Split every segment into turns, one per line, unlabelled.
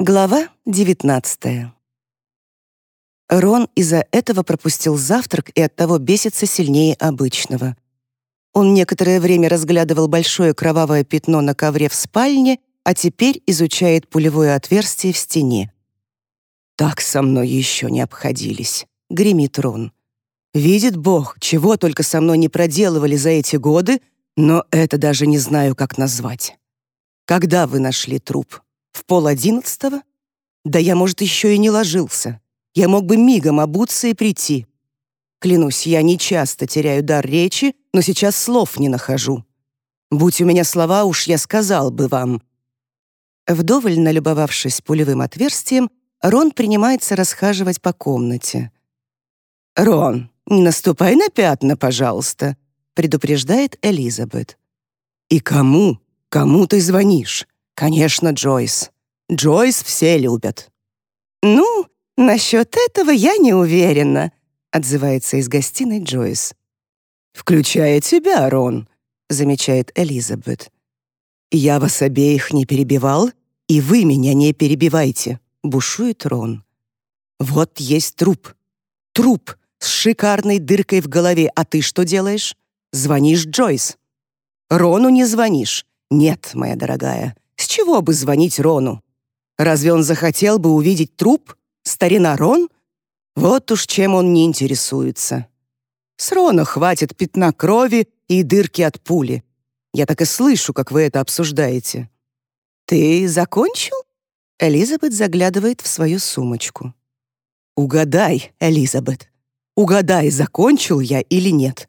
Глава 19 Рон из-за этого пропустил завтрак и оттого бесится сильнее обычного. Он некоторое время разглядывал большое кровавое пятно на ковре в спальне, а теперь изучает пулевое отверстие в стене. «Так со мной еще не обходились», — гремит Рон. «Видит Бог, чего только со мной не проделывали за эти годы, но это даже не знаю, как назвать. Когда вы нашли труп? В пол одиннадцатого? Да я, может, еще и не ложился. Я мог бы мигом обуться и прийти. Клянусь, я не часто теряю дар речи, но сейчас слов не нахожу. Будь у меня слова, уж я сказал бы вам». Вдоволь налюбовавшись пулевым отверстием, Рон принимается расхаживать по комнате. «Рон, не наступай на пятна, пожалуйста», предупреждает Элизабет. «И кому? Кому ты звонишь? Конечно, Джойс. Джойс все любят».
«Ну, насчет этого я не уверена», отзывается из гостиной Джойс.
«Включая тебя, Рон», замечает Элизабет. «Я вас обеих не перебивал, и вы меня не перебивайте», бушует Рон. «Вот есть труп. Труп с шикарной дыркой в голове, а ты что делаешь? Звонишь Джойс. Рону не звонишь. Нет, моя дорогая, с чего бы звонить Рону? Разве он захотел бы увидеть труп? Старина Рон? Вот уж чем он не интересуется. С Рона хватит пятна крови и дырки от пули. Я так и слышу, как вы это обсуждаете. Ты закончил? Элизабет заглядывает в свою сумочку. Угадай, Элизабет. Угадай, закончил я или нет.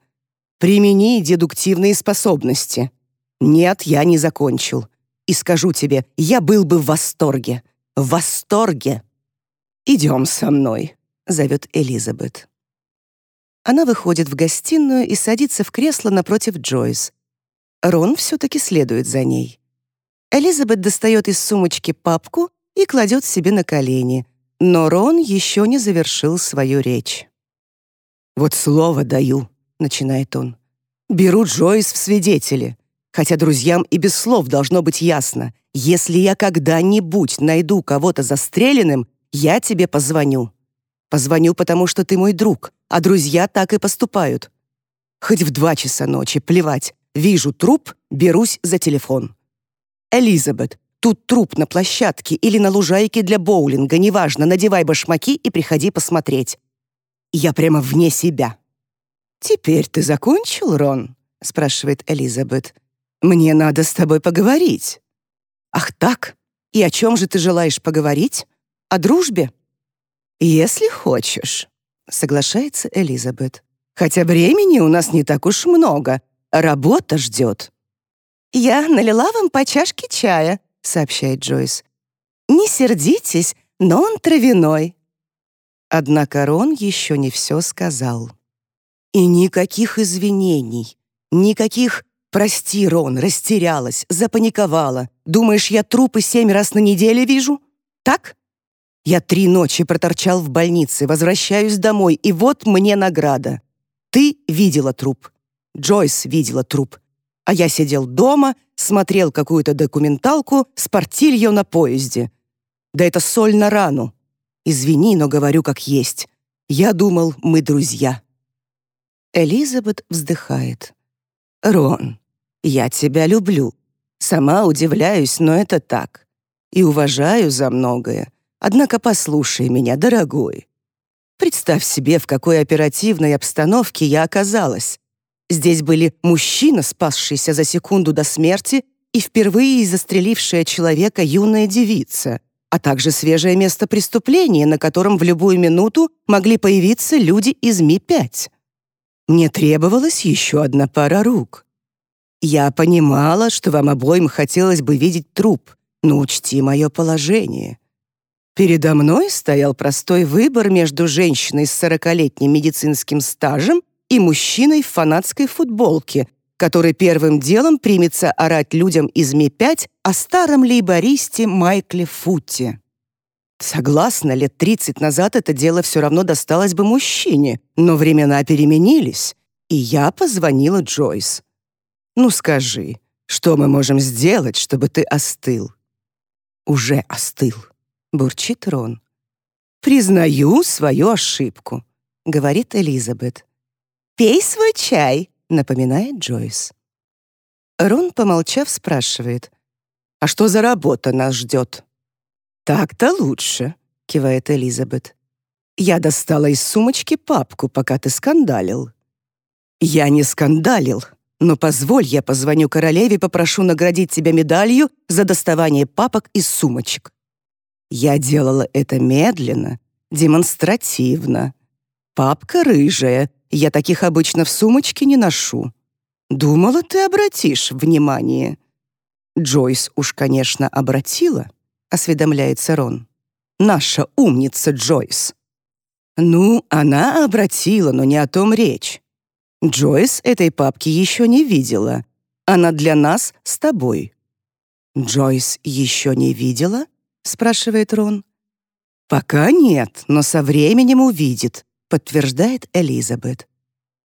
Примени дедуктивные способности. Нет, я не закончил. И скажу тебе, я был бы в восторге. В восторге. Идем со мной, зовет Элизабет. Она выходит в гостиную и садится в кресло напротив Джойс. Рон все-таки следует за ней. Элизабет достает из сумочки папку и кладет себе на колени, но Рон еще не завершил свою речь. «Вот слово даю», — начинает он. «Беру Джойс в свидетели, хотя друзьям и без слов должно быть ясно. Если я когда-нибудь найду кого-то застреленным, я тебе позвоню. Позвоню, потому что ты мой друг, а друзья так и поступают. Хоть в два часа ночи, плевать. Вижу труп, берусь за телефон. Элизабет, тут труп на площадке или на лужайке для боулинга, неважно, надевай башмаки и приходи посмотреть. Я прямо вне себя. «Теперь ты закончил, Рон?» — спрашивает Элизабет. «Мне надо с тобой поговорить». «Ах так? И о чем же ты желаешь поговорить? О дружбе?» «Если хочешь», — соглашается Элизабет. «Хотя времени у нас не так уж много. Работа ждет».
«Я налила вам по чашке чая», — сообщает Джойс. «Не сердитесь, но он травяной».
Однако Рон еще не все сказал. И никаких извинений, никаких «Прости, Рон, растерялась, запаниковала. Думаешь, я трупы семь раз на неделю вижу? Так? Я три ночи проторчал в больнице, возвращаюсь домой, и вот мне награда. Ты видела труп. Джойс видела труп. А я сидел дома, смотрел какую-то документалку с портильо на поезде. Да это соль на рану. Извини, но говорю как есть. Я думал, мы друзья. Элизабет вздыхает. «Рон, я тебя люблю. Сама удивляюсь, но это так. И уважаю за многое. Однако послушай меня, дорогой. Представь себе, в какой оперативной обстановке я оказалась. Здесь были мужчина, спасшийся за секунду до смерти, и впервые застрелившая человека юная девица, а также свежее место преступления, на котором в любую минуту могли появиться люди из Ми-5. Мне требовалась еще одна пара рук. Я понимала, что вам обоим хотелось бы видеть труп, но учти мое положение. Передо мной стоял простой выбор между женщиной с сорокалетним медицинским стажем и мужчиной в фанатской футболке, который первым делом примется орать людям из Ми-5 о старом лейбористе Майкле Футте. Согласна, лет 30 назад это дело все равно досталось бы мужчине, но времена переменились, и я позвонила Джойс. «Ну скажи, что мы можем сделать, чтобы ты остыл?» «Уже остыл. — бурчит Рон. «Признаю свою ошибку», — говорит Элизабет.
«Пей свой чай», —
напоминает Джойс. Рон, помолчав, спрашивает. «А что за работа нас ждет?» «Так-то лучше», — кивает Элизабет. «Я достала из сумочки папку, пока ты скандалил». «Я не скандалил, но позволь, я позвоню королеве и попрошу наградить тебя медалью за доставание папок из сумочек». Я делала это медленно, демонстративно. Папка рыжая, я таких обычно в сумочке не ношу. Думала, ты обратишь внимание. Джойс уж, конечно, обратила, осведомляется Рон. Наша умница Джойс. Ну, она обратила, но не о том речь. Джойс этой папки еще не видела. Она для нас с тобой. Джойс еще не видела? спрашивает Рон. Пока нет, но со временем увидит, подтверждает Элизабет.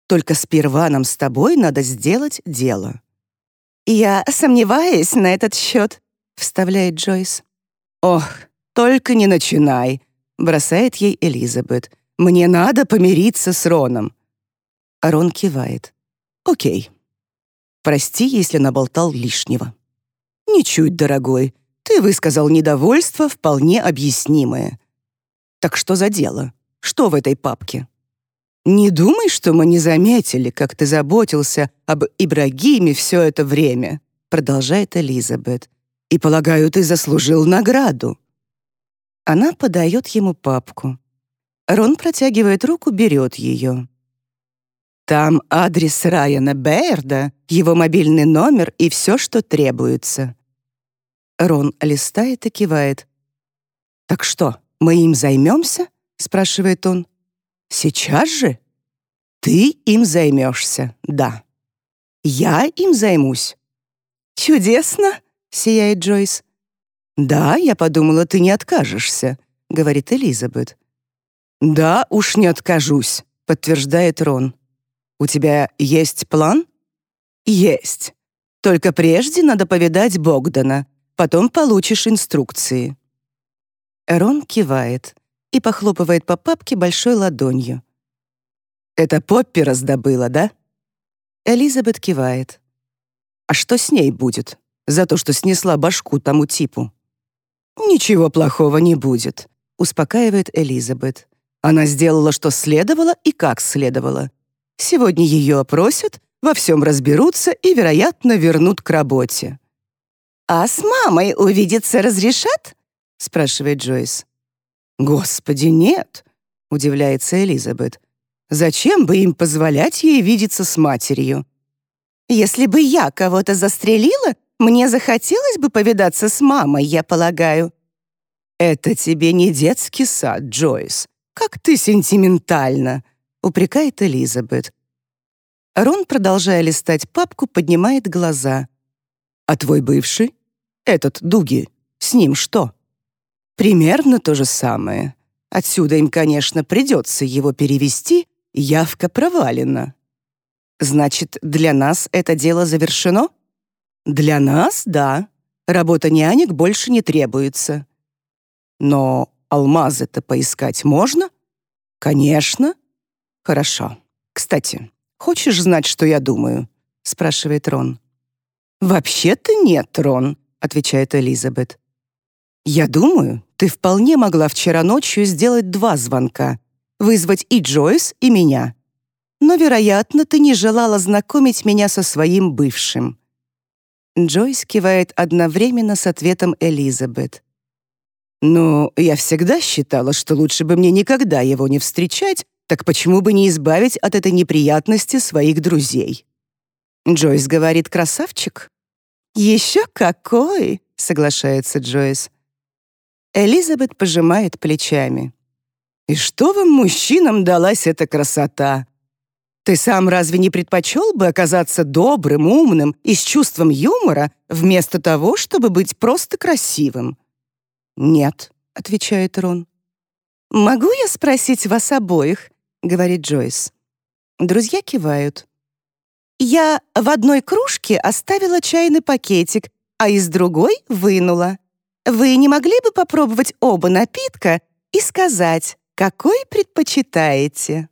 Только сперва нам с тобой надо сделать дело.
Я сомневаюсь на этот счет, вставляет Джойс.
Ох, только не начинай, бросает ей Элизабет. Мне надо помириться с Роном. Рон кивает. Окей. Прости, если наболтал лишнего. Ничуть, дорогой. Ты высказал недовольство, вполне объяснимое. Так что за дело? Что в этой папке? Не думай, что мы не заметили, как ты заботился об Ибрагиме все это время, продолжает Элизабет. И полагаю, ты заслужил награду. Она подает ему папку. Рон протягивает руку, берет ее. Там адрес Райана Бэйрда, его мобильный номер и все, что требуется. Рон листает и кивает. «Так что, мы им займемся?» — спрашивает он. «Сейчас же?» «Ты им займешься, да. Я им займусь».
«Чудесно!» — сияет Джойс.
«Да, я подумала, ты не откажешься», — говорит Элизабет. «Да, уж не откажусь», — подтверждает Рон. «У тебя есть план?» «Есть. Только прежде надо повидать Богдана. Потом получишь инструкции». Рон кивает и похлопывает по папке большой ладонью. «Это Поппи раздобыла, да?» Элизабет кивает. «А что с ней будет? За то, что снесла башку тому типу?» «Ничего плохого не будет», — успокаивает Элизабет. «Она сделала, что следовало и как следовало. Сегодня ее опросят, во всем разберутся и, вероятно, вернут к работе».
«А с мамой увидеться разрешат?» — спрашивает Джойс.
«Господи, нет!» — удивляется Элизабет. «Зачем бы им позволять ей видеться с матерью?»
«Если бы я кого-то застрелила, мне захотелось бы повидаться с мамой, я полагаю».
«Это тебе не детский сад, Джойс. Как ты сентиментальна!» — упрекает Элизабет. Рон, продолжая листать папку, поднимает глаза. «А твой бывший? Этот Дуги, с ним что?» Примерно то же самое. Отсюда им, конечно, придется его перевести, явка провалена. Значит, для нас это дело завершено? Для нас — да. Работа нянек больше не требуется. Но алмазы-то поискать можно? Конечно. Хорошо. Кстати, хочешь знать, что я думаю? спрашивает Рон. Вообще-то нет, Рон, отвечает Элизабет. «Я думаю, ты вполне могла вчера ночью сделать два звонка, вызвать и Джойс, и меня. Но, вероятно, ты не желала знакомить меня со своим бывшим». Джойс кивает одновременно с ответом Элизабет. «Ну, я всегда считала, что лучше бы мне никогда его не встречать, так почему бы не избавить от этой неприятности своих друзей?» Джойс говорит «красавчик».
«Еще какой!» — соглашается Джойс.
Элизабет пожимает плечами. «И что вам, мужчинам, далась эта красота? Ты сам разве не предпочел бы оказаться добрым, умным и с чувством юмора, вместо того, чтобы быть просто красивым?» «Нет», — отвечает Рон.
«Могу я спросить вас обоих?» — говорит Джойс.
Друзья кивают.
«Я в одной кружке оставила чайный пакетик, а из другой вынула. Вы не могли бы попробовать оба напитка и сказать, какой предпочитаете?»